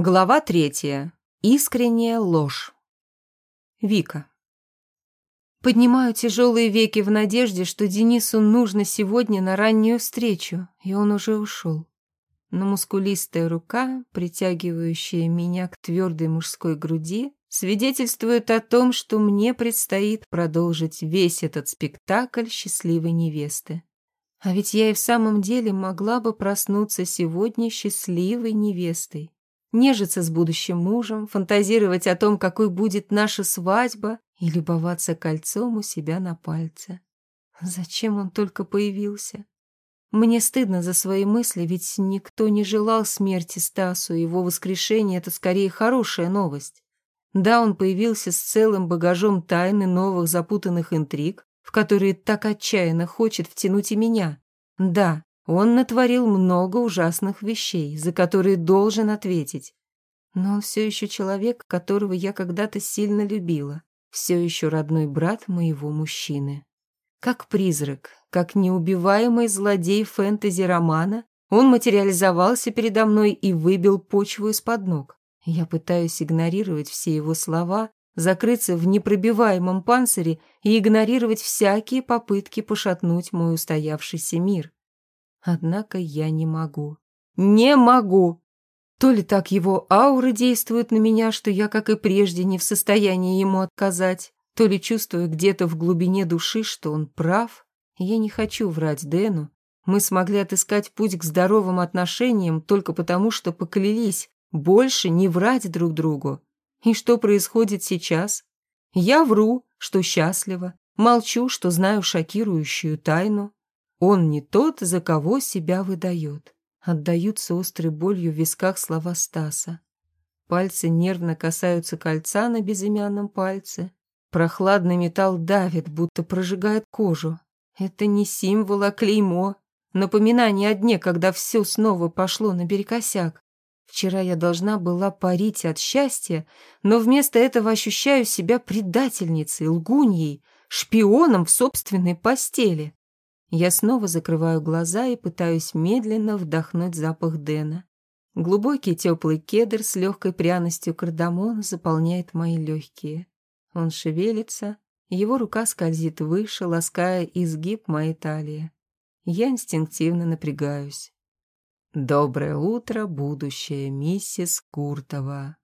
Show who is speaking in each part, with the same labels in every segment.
Speaker 1: Глава третья. Искренняя ложь. Вика. Поднимаю тяжелые веки в надежде, что Денису нужно сегодня на раннюю встречу, и он уже ушел. Но мускулистая рука, притягивающая меня к твердой мужской груди, свидетельствует о том, что мне предстоит продолжить весь этот спектакль счастливой невесты. А ведь я и в самом деле могла бы проснуться сегодня счастливой невестой нежиться с будущим мужем, фантазировать о том, какой будет наша свадьба, и любоваться кольцом у себя на пальце. Зачем он только появился? Мне стыдно за свои мысли, ведь никто не желал смерти Стасу, его воскрешение — это скорее хорошая новость. Да, он появился с целым багажом тайны новых запутанных интриг, в которые так отчаянно хочет втянуть и меня. Да, он натворил много ужасных вещей, за которые должен ответить. Но он все еще человек, которого я когда-то сильно любила. Все еще родной брат моего мужчины. Как призрак, как неубиваемый злодей фэнтези-романа, он материализовался передо мной и выбил почву из-под ног. Я пытаюсь игнорировать все его слова, закрыться в непробиваемом панцире и игнорировать всякие попытки пошатнуть мой устоявшийся мир. Однако я не могу. Не могу! То ли так его аура действует на меня, что я, как и прежде, не в состоянии ему отказать, то ли чувствую где-то в глубине души, что он прав. Я не хочу врать Дэну. Мы смогли отыскать путь к здоровым отношениям только потому, что поклялись больше не врать друг другу. И что происходит сейчас? Я вру, что счастлива, молчу, что знаю шокирующую тайну. Он не тот, за кого себя выдает. Отдаются острой болью в висках слова Стаса. Пальцы нервно касаются кольца на безымянном пальце. Прохладный металл давит, будто прожигает кожу. Это не символ, а клеймо. Напоминание о дне, когда все снова пошло наперекосяк. Вчера я должна была парить от счастья, но вместо этого ощущаю себя предательницей, лгуньей, шпионом в собственной постели. Я снова закрываю глаза и пытаюсь медленно вдохнуть запах Дэна. Глубокий теплый кедр с легкой пряностью кардамона заполняет мои легкие. Он шевелится, его рука скользит выше, лаская изгиб моей талии. Я инстинктивно напрягаюсь. «Доброе утро, будущая миссис Куртова!»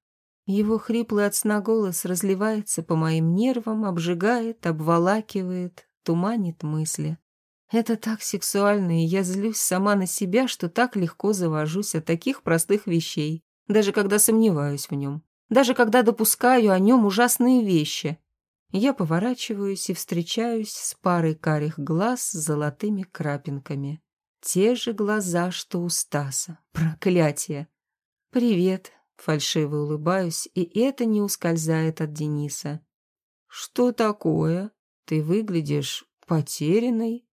Speaker 1: Его хриплый от сна голос разливается по моим нервам, обжигает, обволакивает, туманит мысли. Это так сексуально, и я злюсь сама на себя, что так легко завожусь от таких простых вещей, даже когда сомневаюсь в нем, даже когда допускаю о нем ужасные вещи. Я поворачиваюсь и встречаюсь с парой карих глаз с золотыми крапинками. Те же глаза, что у Стаса. Проклятие! «Привет!» — фальшиво улыбаюсь, и это не ускользает от Дениса. «Что такое? Ты выглядишь потерянной?»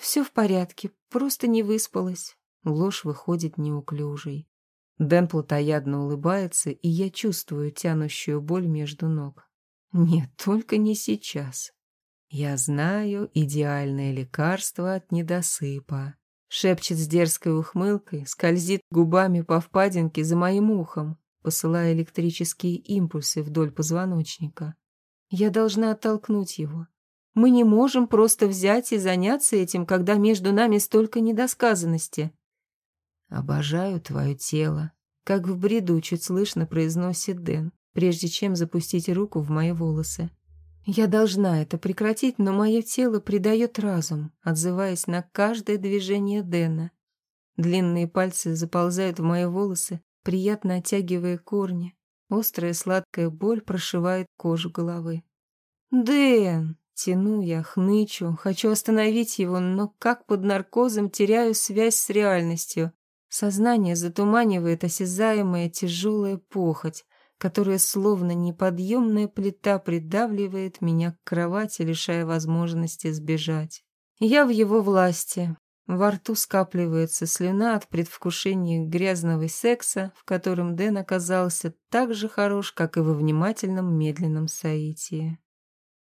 Speaker 1: «Все в порядке, просто не выспалась». Ложь выходит неуклюжей. Дэн плотоядно улыбается, и я чувствую тянущую боль между ног. Нет, только не сейчас. Я знаю идеальное лекарство от недосыпа. Шепчет с дерзкой ухмылкой, скользит губами по впадинке за моим ухом, посылая электрические импульсы вдоль позвоночника. Я должна оттолкнуть его, мы не можем просто взять и заняться этим, когда между нами столько недосказанности. «Обожаю твое тело», — как в бреду чуть слышно произносит Дэн, прежде чем запустить руку в мои волосы. Я должна это прекратить, но мое тело придает разум, отзываясь на каждое движение Дэна. Длинные пальцы заползают в мои волосы, приятно оттягивая корни. Острая сладкая боль прошивает кожу головы. «Дэн!» Тяну я, хнычу, хочу остановить его, но как под наркозом теряю связь с реальностью. Сознание затуманивает осязаемая тяжелая похоть, которая словно неподъемная плита придавливает меня к кровати, лишая возможности сбежать. Я в его власти. Во рту скапливается слюна от предвкушения грязного секса, в котором Дэн оказался так же хорош, как и во внимательном медленном соитии.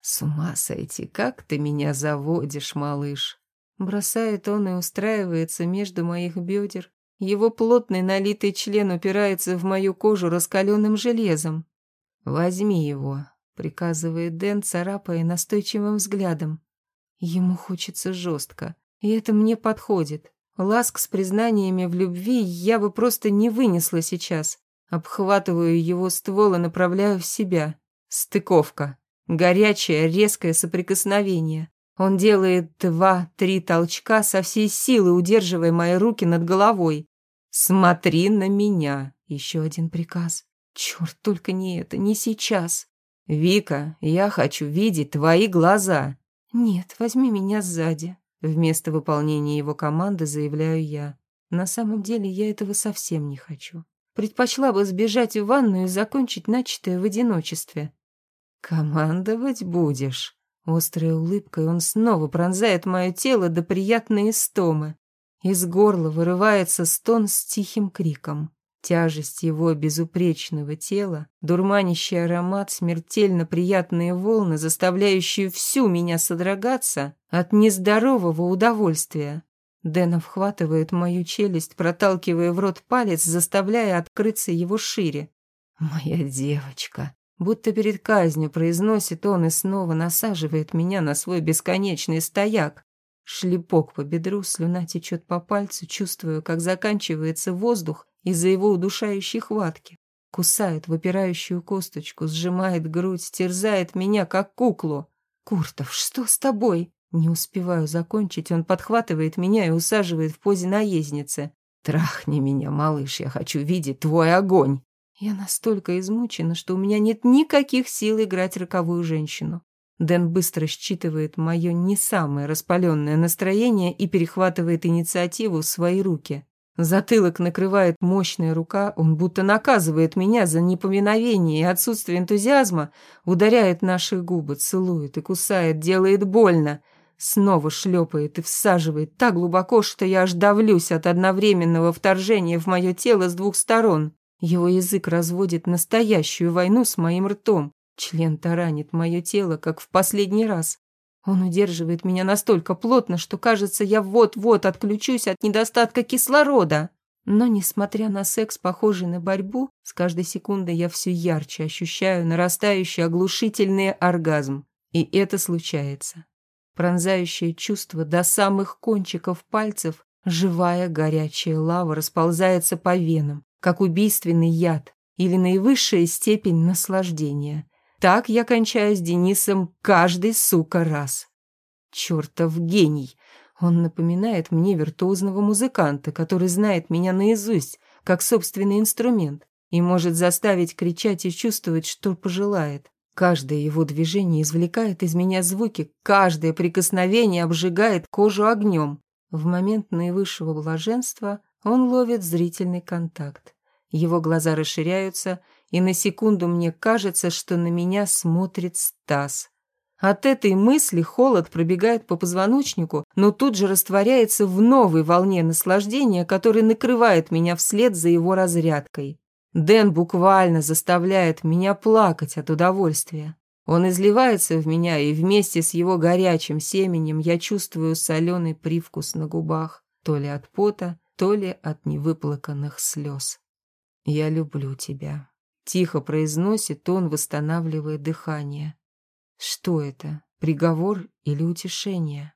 Speaker 1: «С ума сойти, как ты меня заводишь, малыш!» Бросает он и устраивается между моих бедер, Его плотный налитый член упирается в мою кожу раскаленным железом. «Возьми его», — приказывает Дэн, царапая настойчивым взглядом. Ему хочется жестко, и это мне подходит. Ласк с признаниями в любви я бы просто не вынесла сейчас. Обхватываю его ствол и направляю в себя. Стыковка. Горячее, резкое соприкосновение. Он делает два-три толчка со всей силы, удерживая мои руки над головой. «Смотри на меня!» Еще один приказ. Черт, только не это, не сейчас. «Вика, я хочу видеть твои глаза!» «Нет, возьми меня сзади». Вместо выполнения его команды заявляю я. На самом деле я этого совсем не хочу. Предпочла бы сбежать в ванную и закончить начатое в одиночестве. «Командовать будешь?» Острой улыбкой он снова пронзает мое тело до приятной истомы. Из горла вырывается стон с тихим криком. Тяжесть его безупречного тела, дурманящий аромат, смертельно приятные волны, заставляющие всю меня содрогаться от нездорового удовольствия. Дэн обхватывает мою челюсть, проталкивая в рот палец, заставляя открыться его шире. «Моя девочка!» Будто перед казнью произносит он и снова насаживает меня на свой бесконечный стояк. Шлепок по бедру, слюна течет по пальцу, чувствую, как заканчивается воздух из-за его удушающей хватки. Кусает выпирающую косточку, сжимает грудь, терзает меня, как куклу. «Куртов, что с тобой?» Не успеваю закончить, он подхватывает меня и усаживает в позе наездницы. «Трахни меня, малыш, я хочу видеть твой огонь!» Я настолько измучена, что у меня нет никаких сил играть роковую женщину. Дэн быстро считывает мое не самое распаленное настроение и перехватывает инициативу в свои руки. Затылок накрывает мощная рука, он будто наказывает меня за непоминовение и отсутствие энтузиазма, ударяет наши губы, целует и кусает, делает больно, снова шлепает и всаживает так глубоко, что я аж давлюсь от одновременного вторжения в мое тело с двух сторон. Его язык разводит настоящую войну с моим ртом. Член таранит мое тело, как в последний раз. Он удерживает меня настолько плотно, что кажется, я вот-вот отключусь от недостатка кислорода. Но, несмотря на секс, похожий на борьбу, с каждой секундой я все ярче ощущаю нарастающий оглушительный оргазм. И это случается. Пронзающее чувство до самых кончиков пальцев, живая горячая лава расползается по венам, как убийственный яд или наивысшая степень наслаждения. Так я кончаю с Денисом каждый, сука, раз. Чертов гений! Он напоминает мне виртуозного музыканта, который знает меня наизусть, как собственный инструмент, и может заставить кричать и чувствовать, что пожелает. Каждое его движение извлекает из меня звуки, каждое прикосновение обжигает кожу огнем. В момент наивысшего блаженства он ловит зрительный контакт. Его глаза расширяются, и на секунду мне кажется, что на меня смотрит Стас. От этой мысли холод пробегает по позвоночнику, но тут же растворяется в новой волне наслаждения, которая накрывает меня вслед за его разрядкой. Дэн буквально заставляет меня плакать от удовольствия. Он изливается в меня, и вместе с его горячим семенем я чувствую соленый привкус на губах, то ли от пота, то ли от невыплаканных слез. «Я люблю тебя», — тихо произносит он, восстанавливая дыхание. Что это, приговор или утешение?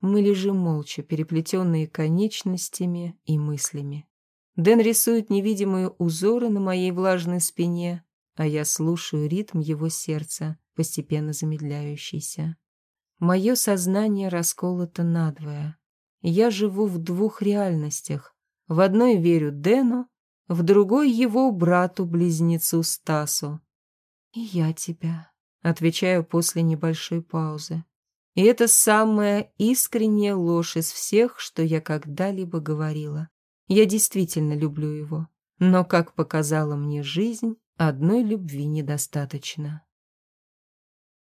Speaker 1: Мы лежим молча, переплетенные конечностями и мыслями. Дэн рисует невидимые узоры на моей влажной спине, а я слушаю ритм его сердца, постепенно замедляющийся. Мое сознание расколото надвое. Я живу в двух реальностях. В одной верю Дэну, в другой его брату-близнецу Стасу. «И я тебя», — отвечаю после небольшой паузы. И это самая искренняя ложь из всех, что я когда-либо говорила. Я действительно люблю его, но, как показала мне жизнь, одной любви недостаточно.